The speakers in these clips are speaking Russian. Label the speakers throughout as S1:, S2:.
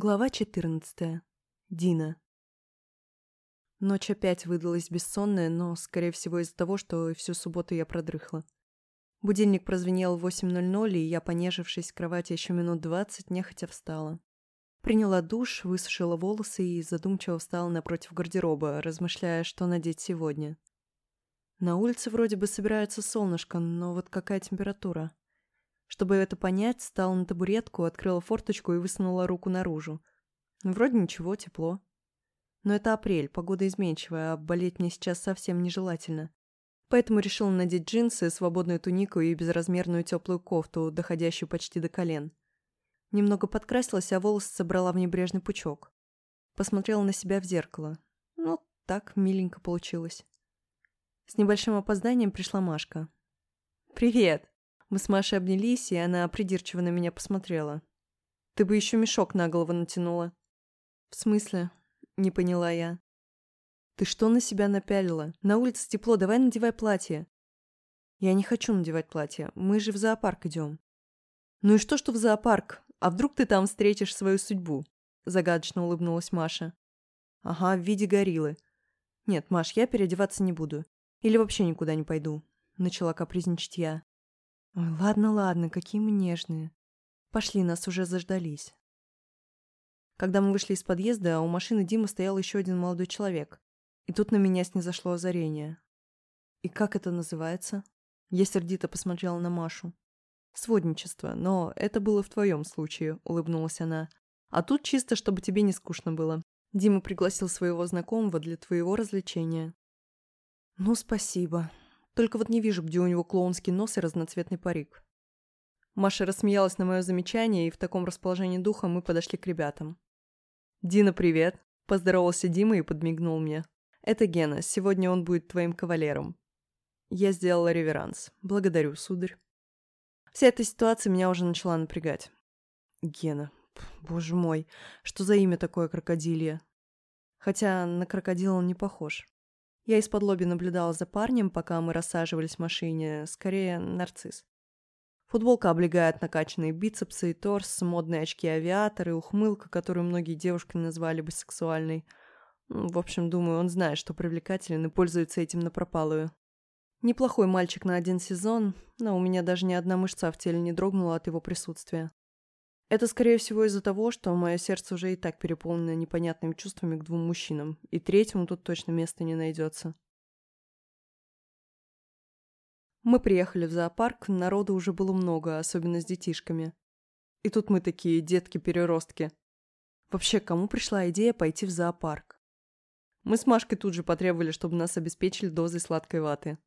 S1: Глава 14. Дина. Ночь опять выдалась бессонная, но, скорее всего, из-за того, что всю субботу я продрыхла. Будильник прозвенел в 8.00, и я, понежившись в кровати еще минут двадцать, нехотя встала. Приняла душ, высушила волосы и задумчиво встала напротив гардероба, размышляя, что надеть сегодня. На улице вроде бы собирается солнышко, но вот какая температура? Чтобы это понять, встала на табуретку, открыла форточку и высунула руку наружу. Вроде ничего, тепло. Но это апрель, погода изменчивая, а болеть мне сейчас совсем нежелательно. Поэтому решила надеть джинсы, свободную тунику и безразмерную теплую кофту, доходящую почти до колен. Немного подкрасилась, а волосы собрала в небрежный пучок. Посмотрела на себя в зеркало. Ну, так миленько получилось. С небольшим опозданием пришла Машка. «Привет!» Мы с Машей обнялись, и она придирчиво на меня посмотрела. «Ты бы еще мешок на голову натянула». «В смысле?» — не поняла я. «Ты что на себя напялила? На улице тепло, давай надевай платье». «Я не хочу надевать платье, мы же в зоопарк идем». «Ну и что, что в зоопарк? А вдруг ты там встретишь свою судьбу?» Загадочно улыбнулась Маша. «Ага, в виде гориллы. Нет, Маш, я переодеваться не буду. Или вообще никуда не пойду», — начала капризничать я. Ой, ладно, ладно, какие мы нежные. Пошли, нас уже заждались. Когда мы вышли из подъезда, у машины Димы стоял еще один молодой человек. И тут на меня снизошло озарение. И как это называется? Я сердито посмотрела на Машу. Сводничество, но это было в твоем случае, улыбнулась она. А тут чисто, чтобы тебе не скучно было. Дима пригласил своего знакомого для твоего развлечения. Ну, спасибо, только вот не вижу, где у него клоунский нос и разноцветный парик. Маша рассмеялась на мое замечание, и в таком расположении духа мы подошли к ребятам. «Дина, привет!» – поздоровался Дима и подмигнул мне. «Это Гена, сегодня он будет твоим кавалером». Я сделала реверанс. «Благодарю, сударь». Вся эта ситуация меня уже начала напрягать. Гена. Боже мой, что за имя такое крокодилье? Хотя на крокодила он не похож. Я из-под лоби наблюдала за парнем, пока мы рассаживались в машине, скорее нарцисс. Футболка облегает накачанные бицепсы и торс, модные очки-авиаторы, ухмылка, которую многие девушки назвали бы сексуальной. В общем, думаю, он знает, что привлекателен и пользуется этим напропалую. Неплохой мальчик на один сезон, но у меня даже ни одна мышца в теле не дрогнула от его присутствия. Это, скорее всего, из-за того, что мое сердце уже и так переполнено непонятными чувствами к двум мужчинам, и третьему тут точно места не найдется. Мы приехали в зоопарк, народу уже было много, особенно с детишками. И тут мы такие детки-переростки. Вообще, кому пришла идея пойти в зоопарк? Мы с Машкой тут же потребовали, чтобы нас обеспечили дозой сладкой ваты.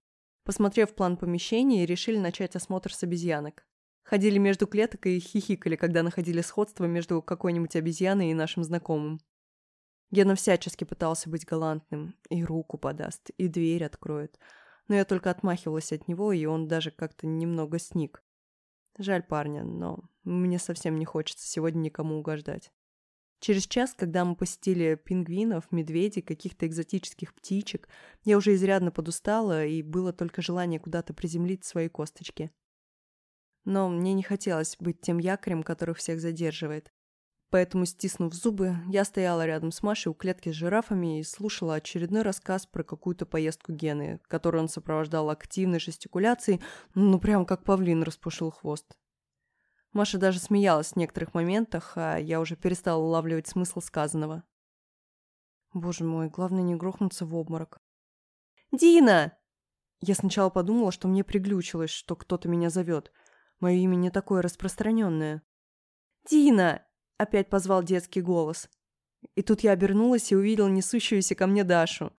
S1: Посмотрев план помещения, решили начать осмотр с обезьянок. Ходили между клеток и хихикали, когда находили сходство между какой-нибудь обезьяной и нашим знакомым. Гена всячески пытался быть галантным. И руку подаст, и дверь откроет. Но я только отмахивалась от него, и он даже как-то немного сник. Жаль парня, но мне совсем не хочется сегодня никому угождать. Через час, когда мы посетили пингвинов, медведей, каких-то экзотических птичек, я уже изрядно подустала, и было только желание куда-то приземлить свои косточки. Но мне не хотелось быть тем якорем, который всех задерживает. Поэтому, стиснув зубы, я стояла рядом с Машей у клетки с жирафами и слушала очередной рассказ про какую-то поездку Гены, которую он сопровождал активной жестикуляцией, ну прям как павлин распушил хвост. Маша даже смеялась в некоторых моментах, а я уже перестала улавливать смысл сказанного. Боже мой, главное не грохнуться в обморок. «Дина!» Я сначала подумала, что мне приглючилось, что кто-то меня зовет – Мое имя не такое распространенное. «Дина!» – опять позвал детский голос. И тут я обернулась и увидела несущуюся ко мне Дашу.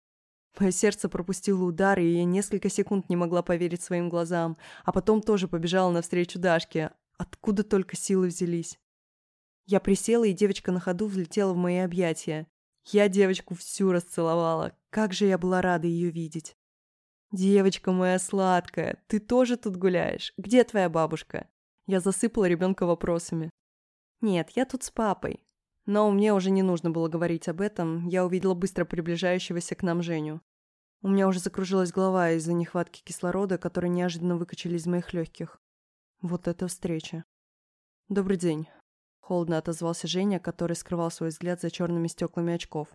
S1: Мое сердце пропустило удар, и я несколько секунд не могла поверить своим глазам, а потом тоже побежала навстречу Дашке. Откуда только силы взялись. Я присела, и девочка на ходу взлетела в мои объятия. Я девочку всю расцеловала. Как же я была рада ее видеть. «Девочка моя сладкая, ты тоже тут гуляешь? Где твоя бабушка?» Я засыпала ребенка вопросами. «Нет, я тут с папой». Но мне уже не нужно было говорить об этом, я увидела быстро приближающегося к нам Женю. У меня уже закружилась голова из-за нехватки кислорода, который неожиданно выкачали из моих легких. Вот эта встреча. «Добрый день», — холодно отозвался Женя, который скрывал свой взгляд за черными стеклами очков.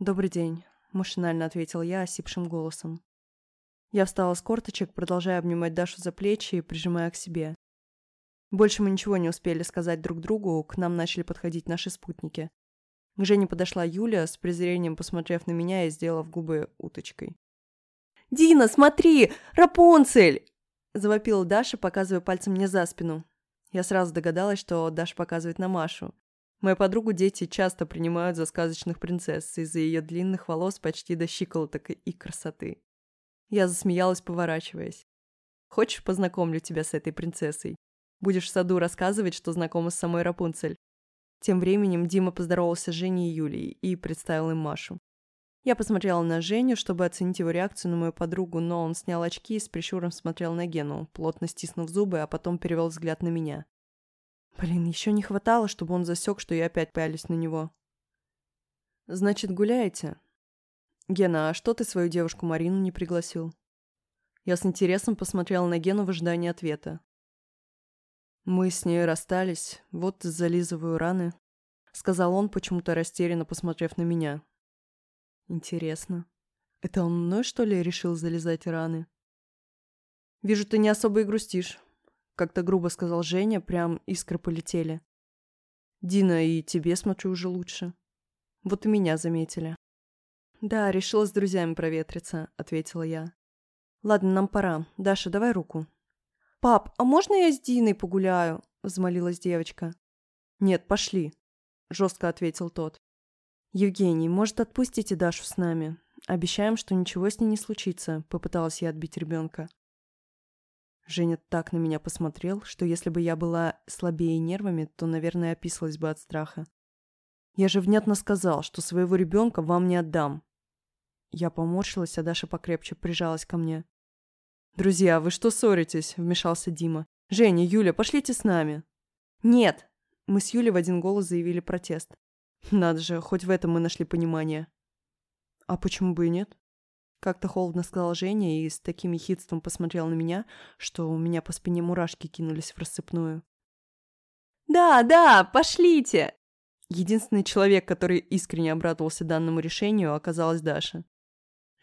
S1: «Добрый день», – машинально ответил я осипшим голосом. Я встала с корточек, продолжая обнимать Дашу за плечи и прижимая к себе. Больше мы ничего не успели сказать друг другу, к нам начали подходить наши спутники. К Жене подошла Юля, с презрением посмотрев на меня и сделав губы уточкой. «Дина, смотри! Рапунцель!» – завопила Даша, показывая пальцем мне за спину. Я сразу догадалась, что Даша показывает на Машу. Мою подругу дети часто принимают за сказочных принцесс из-за ее длинных волос почти до щиколоток и красоты. Я засмеялась, поворачиваясь. «Хочешь, познакомлю тебя с этой принцессой? Будешь в саду рассказывать, что знакома с самой Рапунцель». Тем временем Дима поздоровался с Женей и Юлией и представил им Машу. Я посмотрела на Женю, чтобы оценить его реакцию на мою подругу, но он снял очки и с прищуром смотрел на Гену, плотно стиснув зубы, а потом перевел взгляд на меня. Блин, еще не хватало, чтобы он засек, что я опять пялюсь на него. «Значит, гуляете?» «Гена, а что ты свою девушку Марину не пригласил?» Я с интересом посмотрела на Гену в ожидании ответа. «Мы с ней расстались, вот зализываю раны», — сказал он, почему-то растерянно посмотрев на меня. Интересно. Это он мной, что ли, решил залезать раны? Вижу, ты не особо и грустишь. Как-то грубо сказал Женя, прям искры полетели. Дина, и тебе, смотрю, уже лучше. Вот и меня заметили. Да, решила с друзьями проветриться, ответила я. Ладно, нам пора. Даша, давай руку. Пап, а можно я с Диной погуляю? Взмолилась девочка. Нет, пошли, жестко ответил тот. «Евгений, может, отпустите Дашу с нами? Обещаем, что ничего с ней не случится», — попыталась я отбить ребенка. Женя так на меня посмотрел, что если бы я была слабее нервами, то, наверное, описалась бы от страха. «Я же внятно сказал, что своего ребенка вам не отдам». Я поморщилась, а Даша покрепче прижалась ко мне. «Друзья, вы что ссоритесь?» – вмешался Дима. «Женя, Юля, пошлите с нами». «Нет!» – мы с Юлей в один голос заявили протест. Надо же, хоть в этом мы нашли понимание. А почему бы и нет? Как-то холодно сказал Женя и с таким ехидством посмотрел на меня, что у меня по спине мурашки кинулись в рассыпную. «Да, да, пошлите!» Единственный человек, который искренне обрадовался данному решению, оказалась Даша.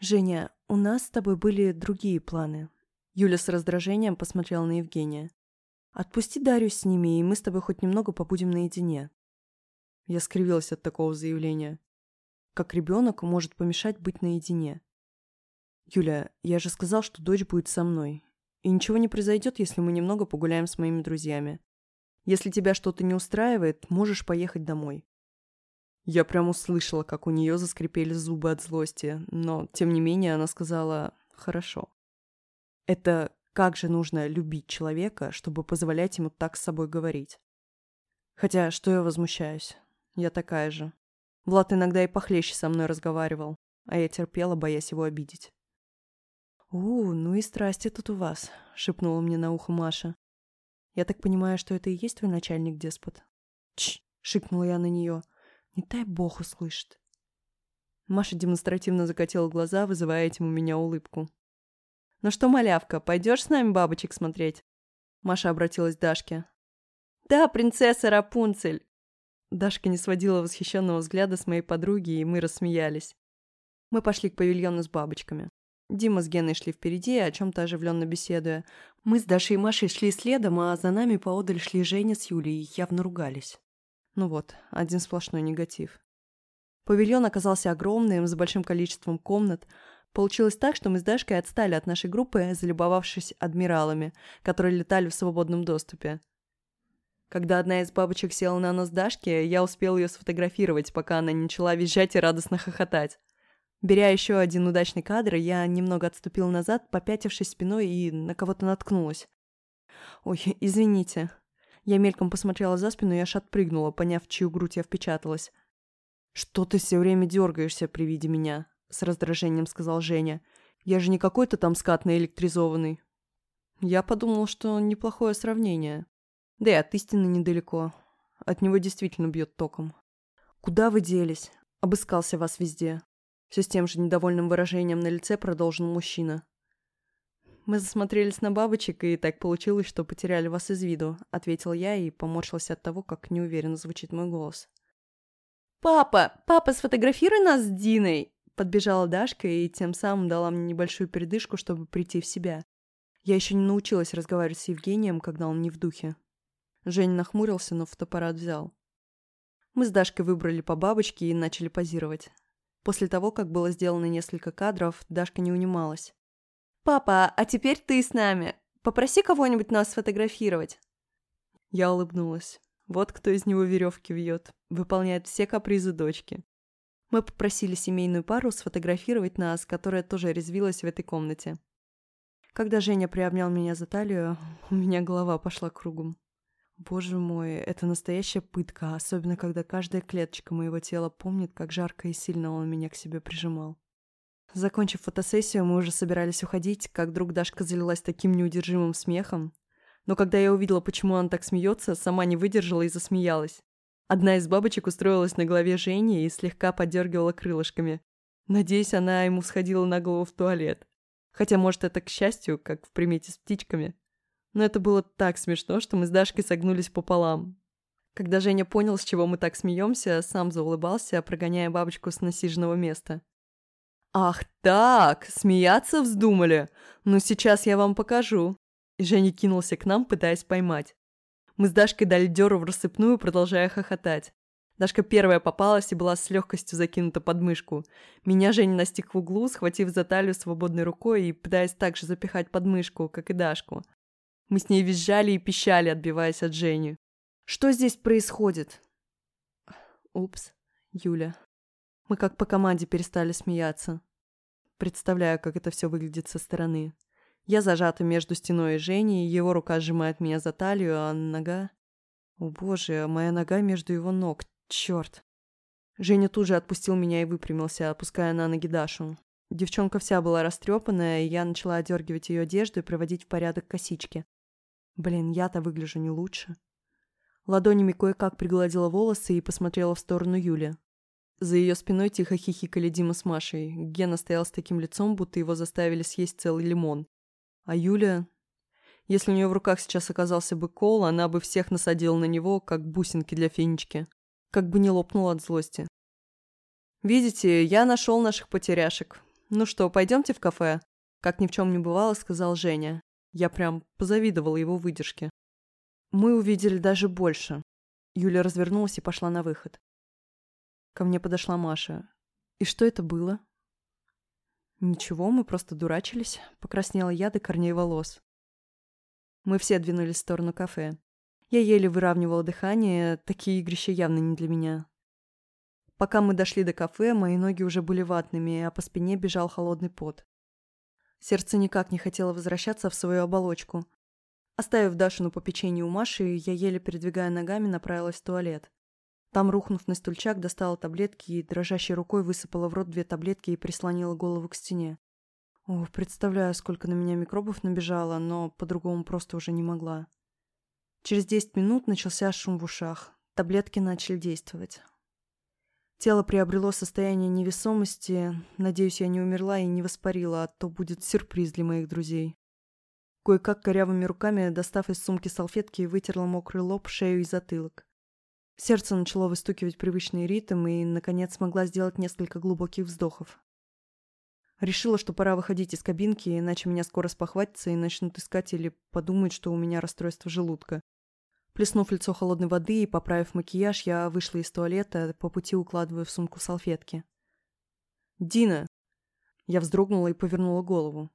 S1: «Женя, у нас с тобой были другие планы». Юля с раздражением посмотрела на Евгения. «Отпусти Дарью с ними, и мы с тобой хоть немного побудем наедине. Я скривилась от такого заявления. Как ребенок может помешать быть наедине? Юля, я же сказал, что дочь будет со мной. И ничего не произойдет, если мы немного погуляем с моими друзьями. Если тебя что-то не устраивает, можешь поехать домой. Я прям услышала, как у нее заскрипели зубы от злости, но, тем не менее, она сказала «хорошо». Это как же нужно любить человека, чтобы позволять ему так с собой говорить? Хотя, что я возмущаюсь? Я такая же. Влад иногда и похлеще со мной разговаривал, а я терпела, боясь его обидеть. «У, ну и страсти тут у вас», — шепнула мне на ухо Маша. «Я так понимаю, что это и есть твой начальник-деспот?» «Чш!» — шикнула я на нее. «Не дай бог услышит». Маша демонстративно закатила глаза, вызывая этим у меня улыбку. «Ну что, малявка, пойдешь с нами бабочек смотреть?» Маша обратилась к Дашке. «Да, принцесса Рапунцель!» Дашка не сводила восхищенного взгляда с моей подруги, и мы рассмеялись. Мы пошли к павильону с бабочками. Дима с Геной шли впереди, о чем-то оживленно беседуя. Мы с Дашей и Машей шли следом, а за нами поодаль шли Женя с Юлей и явно ругались. Ну вот, один сплошной негатив. Павильон оказался огромным, с большим количеством комнат. Получилось так, что мы с Дашкой отстали от нашей группы, залюбовавшись адмиралами, которые летали в свободном доступе. Когда одна из бабочек села на нос Дашки, я успел ее сфотографировать, пока она не начала визжать и радостно хохотать. Беря еще один удачный кадр, я немного отступил назад, попятившись спиной и на кого-то наткнулась. «Ой, извините». Я мельком посмотрела за спину и аж отпрыгнула, поняв, в чью грудь я впечаталась. «Что ты все время дергаешься при виде меня?» — с раздражением сказал Женя. «Я же не какой-то там скат наэлектризованный». Я подумал, что неплохое сравнение. Да и от истины недалеко. От него действительно бьет током. «Куда вы делись? Обыскался вас везде». Все с тем же недовольным выражением на лице продолжил мужчина. «Мы засмотрелись на бабочек, и так получилось, что потеряли вас из виду», — ответил я и поморщился от того, как неуверенно звучит мой голос. «Папа! Папа, сфотографируй нас с Диной!» Подбежала Дашка и тем самым дала мне небольшую передышку, чтобы прийти в себя. Я еще не научилась разговаривать с Евгением, когда он не в духе. Женя нахмурился, но фотоаппарат взял. Мы с Дашкой выбрали по бабочке и начали позировать. После того, как было сделано несколько кадров, Дашка не унималась. «Папа, а теперь ты с нами. Попроси кого-нибудь нас сфотографировать». Я улыбнулась. Вот кто из него веревки вьет. Выполняет все капризы дочки. Мы попросили семейную пару сфотографировать нас, которая тоже резвилась в этой комнате. Когда Женя приобнял меня за талию, у меня голова пошла кругом. Боже мой, это настоящая пытка, особенно когда каждая клеточка моего тела помнит, как жарко и сильно он меня к себе прижимал. Закончив фотосессию, мы уже собирались уходить, как вдруг Дашка залилась таким неудержимым смехом. Но когда я увидела, почему она так смеется, сама не выдержала и засмеялась. Одна из бабочек устроилась на голове Жени и слегка подергивала крылышками. Надеюсь, она ему сходила на голову в туалет. Хотя, может, это к счастью, как в примете с птичками. Но это было так смешно, что мы с Дашкой согнулись пополам. Когда Женя понял, с чего мы так смеемся, сам заулыбался, прогоняя бабочку с насиженного места. «Ах так, смеяться вздумали? Ну сейчас я вам покажу». Женя кинулся к нам, пытаясь поймать. Мы с Дашкой дали дёру в рассыпную, продолжая хохотать. Дашка первая попалась и была с легкостью закинута под мышку. Меня Женя настиг в углу, схватив за талию свободной рукой и пытаясь так же запихать под мышку, как и Дашку. Мы с ней визжали и пищали, отбиваясь от Жени. «Что здесь происходит?» «Упс, Юля». Мы как по команде перестали смеяться. Представляю, как это все выглядит со стороны. Я зажата между стеной и Женей, его рука сжимает меня за талию, а нога... О боже, моя нога между его ног, черт. Женя тут же отпустил меня и выпрямился, опуская на ноги Дашу. Девчонка вся была растрепанная, и я начала одергивать ее одежду и приводить в порядок косички. Блин, я-то выгляжу не лучше. Ладонями кое-как пригладила волосы и посмотрела в сторону Юли. За ее спиной тихо хихикали Дима с Машей. Гена стоял с таким лицом, будто его заставили съесть целый лимон. А Юля... Если у нее в руках сейчас оказался бы кол, она бы всех насадила на него, как бусинки для фенечки. Как бы не лопнула от злости. «Видите, я нашел наших потеряшек. Ну что, пойдемте в кафе?» Как ни в чем не бывало, сказал Женя. Я прям позавидовала его выдержке. Мы увидели даже больше. Юля развернулась и пошла на выход. Ко мне подошла Маша. «И что это было?» «Ничего, мы просто дурачились», — покраснела я до корней волос. Мы все двинулись в сторону кафе. Я еле выравнивала дыхание, такие игрища явно не для меня. Пока мы дошли до кафе, мои ноги уже были ватными, а по спине бежал холодный пот. Сердце никак не хотело возвращаться в свою оболочку. Оставив Дашу на попечении у Маши, я еле передвигая ногами направилась в туалет. Там, рухнув на стульчак, достала таблетки и дрожащей рукой высыпала в рот две таблетки и прислонила голову к стене. О, представляю, сколько на меня микробов набежало, но по-другому просто уже не могла. Через десять минут начался шум в ушах. Таблетки начали действовать. Тело приобрело состояние невесомости. Надеюсь, я не умерла и не воспарила, а то будет сюрприз для моих друзей. Кое-как корявыми руками, достав из сумки салфетки, вытерла мокрый лоб, шею и затылок. Сердце начало выстукивать привычный ритм и, наконец, смогла сделать несколько глубоких вздохов. Решила, что пора выходить из кабинки, иначе меня скоро спохватятся и начнут искать или подумают, что у меня расстройство желудка. Плеснув лицо холодной воды и поправив макияж, я вышла из туалета, по пути укладывая в сумку салфетки. «Дина!» Я вздрогнула и повернула голову.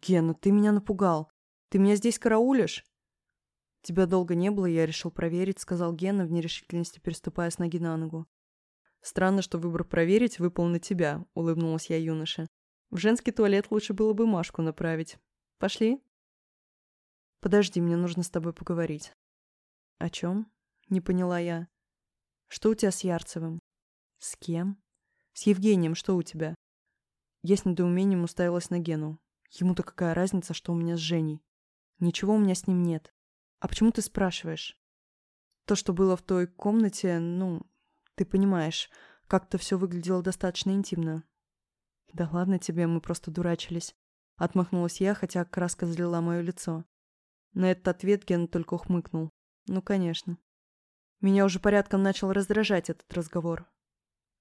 S1: «Гена, ты меня напугал. Ты меня здесь караулишь?» «Тебя долго не было, я решил проверить», — сказал Гена в нерешительности, переступая с ноги на ногу. «Странно, что выбор проверить выпал на тебя», — улыбнулась я юноше. «В женский туалет лучше было бы Машку направить. Пошли?» «Подожди, мне нужно с тобой поговорить». «О чем?» — не поняла я. «Что у тебя с Ярцевым?» «С кем?» «С Евгением, что у тебя?» Я с недоумением уставилась на Гену. Ему-то какая разница, что у меня с Женей? Ничего у меня с ним нет. «А почему ты спрашиваешь?» «То, что было в той комнате, ну, ты понимаешь, как-то все выглядело достаточно интимно». «Да ладно тебе, мы просто дурачились». Отмахнулась я, хотя краска залила мое лицо. На этот ответ Ген только ухмыкнул. Ну, конечно. Меня уже порядком начал раздражать этот разговор.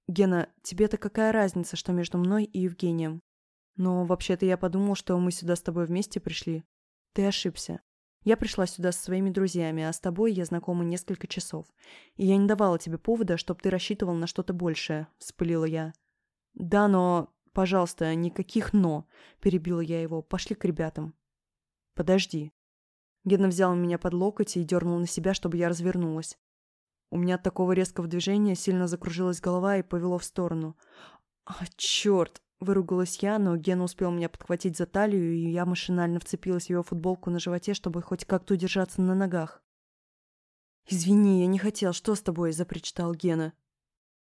S1: «Гена, тебе-то какая разница, что между мной и Евгением? Но вообще-то я подумал, что мы сюда с тобой вместе пришли. Ты ошибся. Я пришла сюда со своими друзьями, а с тобой я знакома несколько часов. И я не давала тебе повода, чтобы ты рассчитывал на что-то большее», — вспылила я. «Да, но...» «Пожалуйста, никаких «но», — перебила я его. «Пошли к ребятам». «Подожди». Гена взял меня под локоть и дернул на себя, чтобы я развернулась. У меня от такого резкого движения сильно закружилась голова и повело в сторону. «А, черт!» – выругалась я, но Гена успел меня подхватить за талию, и я машинально вцепилась в его футболку на животе, чтобы хоть как-то удержаться на ногах. «Извини, я не хотел. Что с тобой?» – запричитал Гена.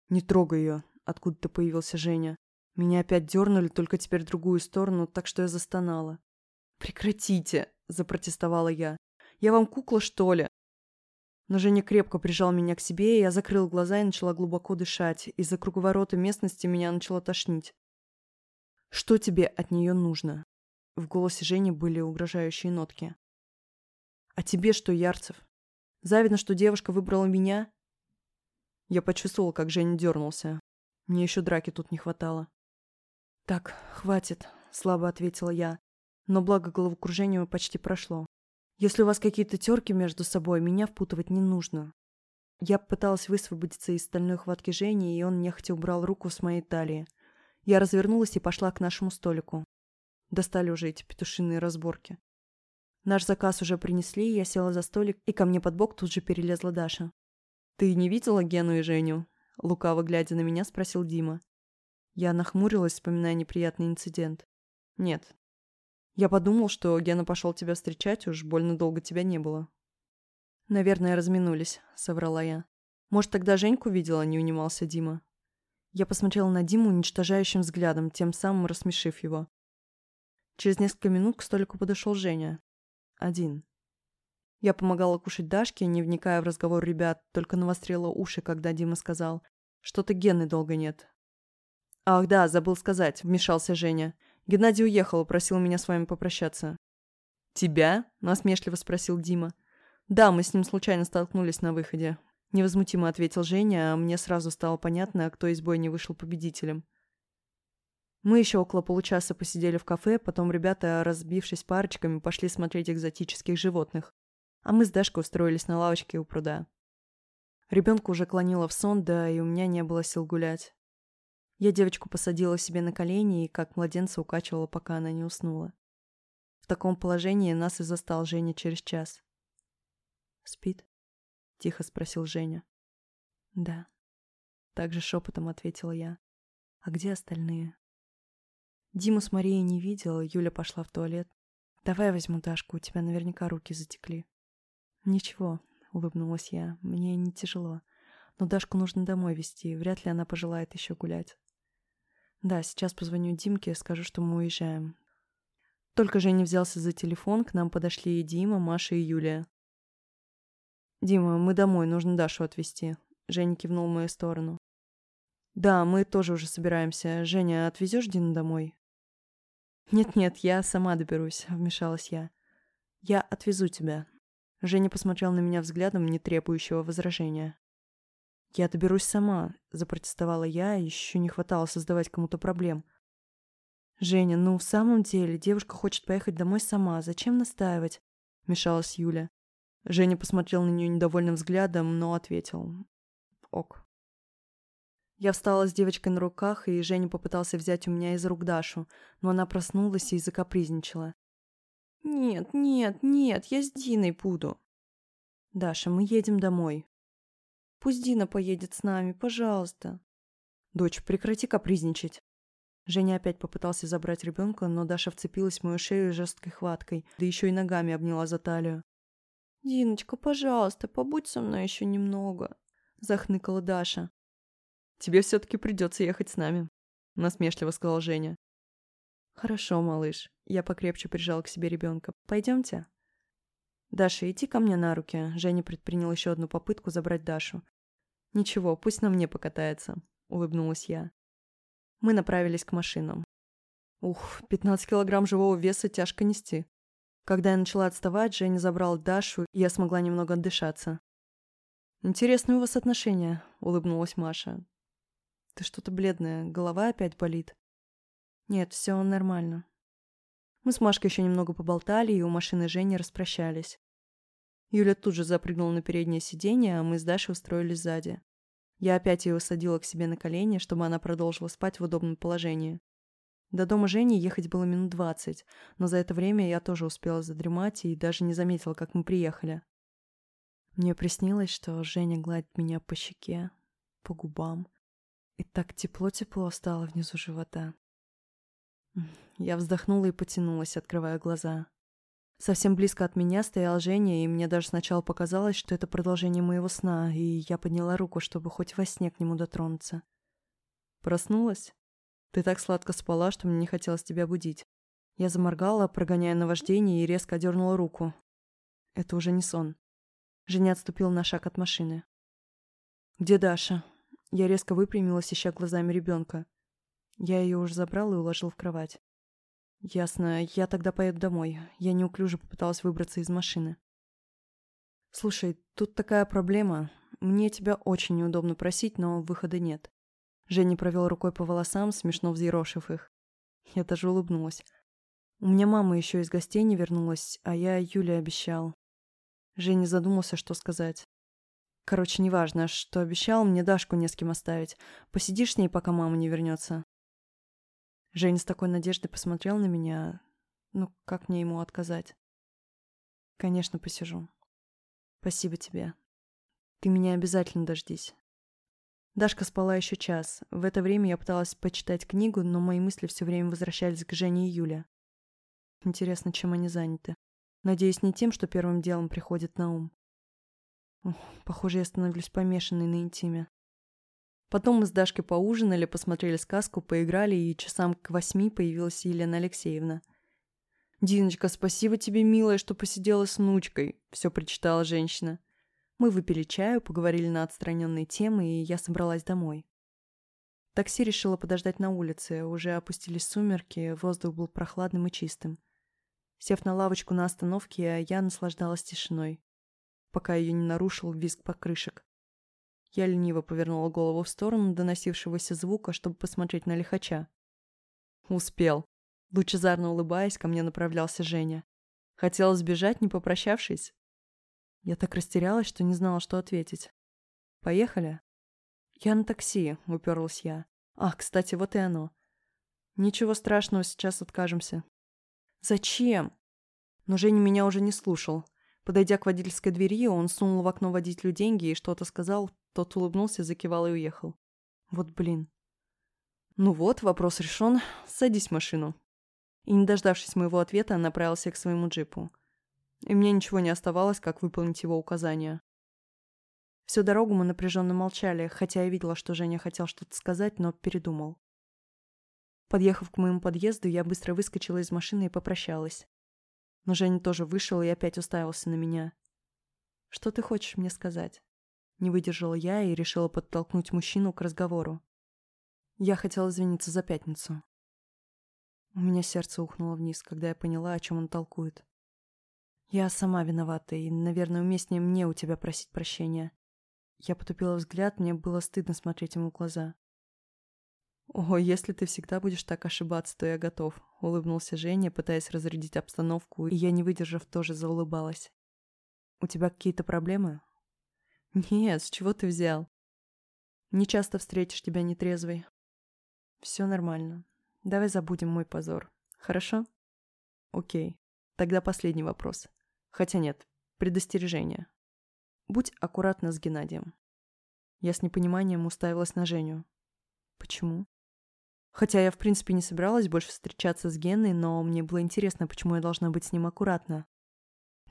S1: «Не трогай ее», – откуда-то появился Женя. Меня опять дернули, только теперь в другую сторону, так что я застонала. «Прекратите!» – запротестовала я. «Я вам кукла, что ли?» Но Женя крепко прижал меня к себе, и я закрыл глаза и начала глубоко дышать. Из-за круговорота местности меня начало тошнить. «Что тебе от нее нужно?» В голосе Жени были угрожающие нотки. «А тебе что, Ярцев? Завидно, что девушка выбрала меня?» Я почувствовал, как Женя дернулся. Мне еще драки тут не хватало. «Так, хватит», — слабо ответила я. Но благо головокружение почти прошло. Если у вас какие-то терки между собой, меня впутывать не нужно. Я пыталась высвободиться из стальной хватки Жени, и он нехотя убрал руку с моей талии. Я развернулась и пошла к нашему столику. Достали уже эти петушиные разборки. Наш заказ уже принесли, я села за столик, и ко мне под бок тут же перелезла Даша. «Ты не видела Гену и Женю?» Лукаво глядя на меня, спросил Дима. Я нахмурилась, вспоминая неприятный инцидент. «Нет, я подумал, что Гена пошел тебя встречать, уж больно долго тебя не было. Наверное, разминулись, соврала я. Может, тогда Женьку видела, не унимался Дима. Я посмотрела на Диму уничтожающим взглядом, тем самым рассмешив его. Через несколько минут к столику подошел Женя. Один. Я помогала кушать Дашке, не вникая в разговор ребят, только навострила уши, когда Дима сказал, что-то Гены долго нет. «Ах да, забыл сказать», — вмешался Женя. Геннадий уехал просил меня с вами попрощаться». «Тебя?» – насмешливо спросил Дима. «Да, мы с ним случайно столкнулись на выходе», – невозмутимо ответил Женя, а мне сразу стало понятно, кто из боя не вышел победителем. Мы еще около получаса посидели в кафе, потом ребята, разбившись парочками, пошли смотреть экзотических животных, а мы с Дашкой устроились на лавочке у пруда. Ребенка уже клонила в сон, да и у меня не было сил гулять. Я девочку посадила себе на колени и как младенца укачивала, пока она не уснула. В таком положении нас и застал Женя через час. «Спит?» — тихо спросил Женя. «Да». Также шепотом ответила я. «А где остальные?» Диму с Марией не видела, Юля пошла в туалет. «Давай возьму Дашку, у тебя наверняка руки затекли». «Ничего», — улыбнулась я, — «мне не тяжело. Но Дашку нужно домой везти, вряд ли она пожелает еще гулять». Да, сейчас позвоню Димке, скажу, что мы уезжаем. Только Женя взялся за телефон, к нам подошли и Дима, Маша и Юлия. «Дима, мы домой, нужно Дашу отвезти», — Женя кивнул в мою сторону. «Да, мы тоже уже собираемся. Женя, отвезешь Дину домой?» «Нет-нет, я сама доберусь», — вмешалась я. «Я отвезу тебя». Женя посмотрел на меня взглядом, не требующего возражения. «Я доберусь сама», — запротестовала я, еще не хватало создавать кому-то проблем. «Женя, ну в самом деле, девушка хочет поехать домой сама, зачем настаивать?» — мешалась Юля. Женя посмотрел на нее недовольным взглядом, но ответил. «Ок». Я встала с девочкой на руках, и Женя попытался взять у меня из рук Дашу, но она проснулась и закапризничала. «Нет, нет, нет, я с Диной буду». «Даша, мы едем домой», Пусть Дина поедет с нами, пожалуйста. Дочь, прекрати капризничать. Женя опять попытался забрать ребенка, но Даша вцепилась в мою шею жесткой хваткой, да еще и ногами обняла за талию. «Диночка, пожалуйста, побудь со мной еще немного», — захныкала Даша. «Тебе все-таки придется ехать с нами», — насмешливо сказал Женя. «Хорошо, малыш». Я покрепче прижал к себе ребенка. «Пойдемте?» «Даша, иди ко мне на руки». Женя предпринял еще одну попытку забрать Дашу. «Ничего, пусть на мне покатается», — улыбнулась я. Мы направились к машинам. Ух, 15 килограмм живого веса тяжко нести. Когда я начала отставать, Женя забрал Дашу, и я смогла немного отдышаться. «Интересные у вас отношения», — улыбнулась Маша. «Ты что-то бледная, голова опять болит?» «Нет, все нормально». Мы с Машкой еще немного поболтали, и у машины Жени распрощались. Юля тут же запрыгнула на переднее сиденье, а мы с Дашей устроились сзади. Я опять ее усадила к себе на колени, чтобы она продолжила спать в удобном положении. До дома Жени ехать было минут двадцать, но за это время я тоже успела задремать и даже не заметила, как мы приехали. Мне приснилось, что Женя гладит меня по щеке, по губам, и так тепло-тепло стало внизу живота. Я вздохнула и потянулась, открывая глаза. Совсем близко от меня стоял Женя, и мне даже сначала показалось, что это продолжение моего сна, и я подняла руку, чтобы хоть во сне к нему дотронуться. Проснулась? Ты так сладко спала, что мне не хотелось тебя будить. Я заморгала, прогоняя наваждение, и резко дернула руку. Это уже не сон. Женя отступил на шаг от машины. «Где Даша?» Я резко выпрямилась, ища глазами ребенка. Я ее уже забрал и уложил в кровать. «Ясно. Я тогда поеду домой. Я неуклюже попыталась выбраться из машины». «Слушай, тут такая проблема. Мне тебя очень неудобно просить, но выхода нет. Женя провел рукой по волосам, смешно взъерошив их. Я даже улыбнулась. У меня мама еще из гостей не вернулась, а я Юле обещал. Женя задумался, что сказать. Короче, неважно, что обещал, мне Дашку не с кем оставить. Посидишь с ней, пока мама не вернется. Женя с такой надеждой посмотрел на меня. Ну, как мне ему отказать? Конечно, посижу. Спасибо тебе. Ты меня обязательно дождись. Дашка спала еще час. В это время я пыталась почитать книгу, но мои мысли все время возвращались к Жене и Юле. Интересно, чем они заняты. Надеюсь, не тем, что первым делом приходит на ум. Ух, похоже, я становлюсь помешанной на интиме. Потом мы с Дашкой поужинали, посмотрели сказку, поиграли, и часам к восьми появилась Елена Алексеевна. «Диночка, спасибо тебе, милая, что посидела с внучкой», — все прочитала женщина. Мы выпили чаю, поговорили на отстраненные темы, и я собралась домой. Такси решила подождать на улице, уже опустились сумерки, воздух был прохладным и чистым. Сев на лавочку на остановке, я наслаждалась тишиной, пока ее не нарушил визг покрышек. Я лениво повернула голову в сторону доносившегося звука, чтобы посмотреть на лихача. Успел. Лучезарно улыбаясь, ко мне направлялся Женя. Хотел сбежать, не попрощавшись? Я так растерялась, что не знала, что ответить. «Поехали?» «Я на такси», — уперлась я. «Ах, кстати, вот и оно». «Ничего страшного, сейчас откажемся». «Зачем?» Но Женя меня уже не слушал. Подойдя к водительской двери, он сунул в окно водителю деньги и что-то сказал, тот улыбнулся, закивал и уехал. Вот блин. Ну вот, вопрос решен. Садись в машину. И не дождавшись моего ответа, направился к своему джипу и мне ничего не оставалось, как выполнить его указания. Всю дорогу мы напряженно молчали, хотя я видела, что Женя хотел что-то сказать, но передумал. Подъехав к моему подъезду, я быстро выскочила из машины и попрощалась. Но Женя тоже вышел и опять уставился на меня. «Что ты хочешь мне сказать?» Не выдержала я и решила подтолкнуть мужчину к разговору. Я хотела извиниться за пятницу. У меня сердце ухнуло вниз, когда я поняла, о чем он толкует. Я сама виновата, и, наверное, уместнее мне у тебя просить прощения. Я потупила взгляд, мне было стыдно смотреть ему в глаза. «О, если ты всегда будешь так ошибаться, то я готов», — улыбнулся Женя, пытаясь разрядить обстановку, и я, не выдержав, тоже заулыбалась. «У тебя какие-то проблемы?» «Нет, с чего ты взял?» «Не часто встретишь тебя нетрезвой». «Все нормально. Давай забудем мой позор. Хорошо?» «Окей. Тогда последний вопрос. Хотя нет, предостережение. Будь аккуратна с Геннадием. Я с непониманием уставилась на Женю. Почему? Хотя я, в принципе, не собиралась больше встречаться с Геной, но мне было интересно, почему я должна быть с ним аккуратна.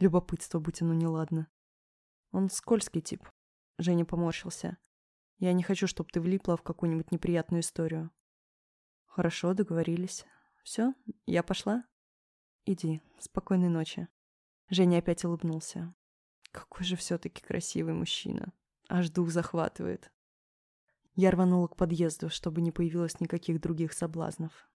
S1: Любопытство, будь оно неладно. Он скользкий тип. Женя поморщился. Я не хочу, чтобы ты влипла в какую-нибудь неприятную историю. Хорошо, договорились. Все, я пошла? Иди. Спокойной ночи. Женя опять улыбнулся. Какой же все-таки красивый мужчина. Аж дух захватывает. Я рванула к подъезду, чтобы не появилось никаких других соблазнов.